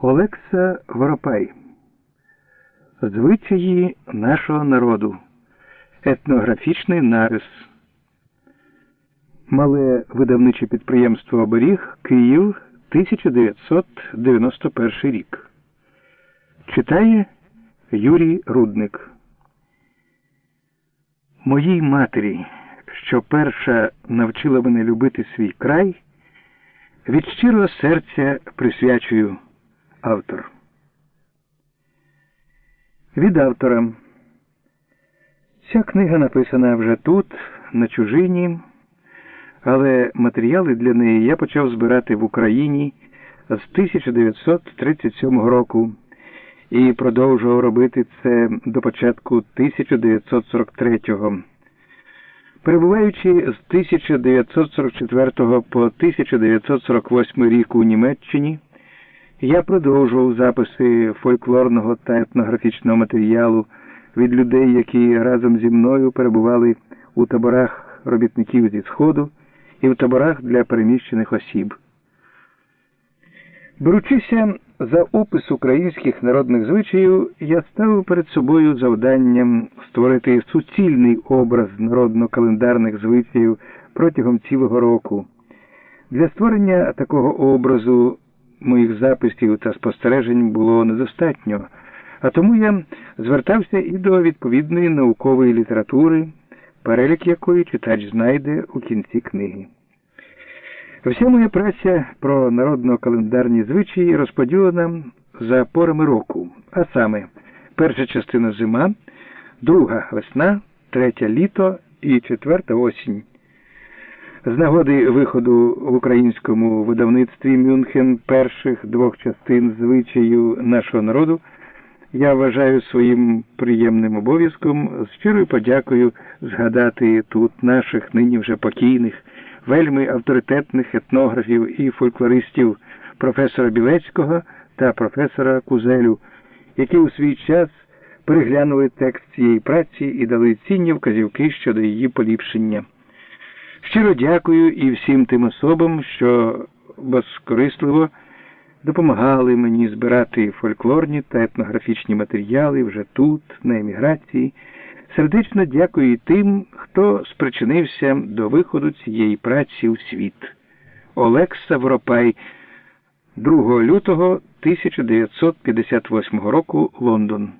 Олекса Воропай. Звичаї нашого народу. Етнографічний нарис. Мале видавниче підприємство Оберіг Київ 1991 рік. Читає Юрій Рудник. Моїй матері, що перша навчила мене любити свій край, від щирого серця присвячую автор. Від автора. Ця книга написана вже тут, на чужині, але матеріали для неї я почав збирати в Україні з 1937 року і продовжував робити це до початку 1943-го. Перебуваючи з 1944 по 1948 рік у Німеччині, я продовжував записи фольклорного та етнографічного матеріалу від людей, які разом зі мною перебували у таборах робітників зі Сходу і в таборах для переміщених осіб. Беручися за опис українських народних звичаїв, я ставив перед собою завданням створити суцільний образ народно-календарних звичаїв протягом цілого року. Для створення такого образу моїх записів та спостережень було недостатньо, а тому я звертався і до відповідної наукової літератури, перелік якої читач знайде у кінці книги. Вся моя праця про народно-календарні звичаї розподілена за порами року, а саме перша частина зима, друга весна, третя літо і четверта осінь. З нагоди виходу в українському видавництві Мюнхен перших двох частин звичаю нашого народу я вважаю своїм приємним обов'язком щирою подякою згадати тут наших нині вже покійних, вельми авторитетних етнографів і фольклористів професора Білецького та професора Кузелю, які у свій час переглянули текст цієї праці і дали цінні вказівки щодо її поліпшення. Щиро дякую і всім тим особам, що безкорисливо допомагали мені збирати фольклорні та етнографічні матеріали вже тут, на еміграції. Сердечно дякую і тим, хто спричинився до виходу цієї праці у світ. Олекса Воропай, 2 лютого 1958 року, Лондон.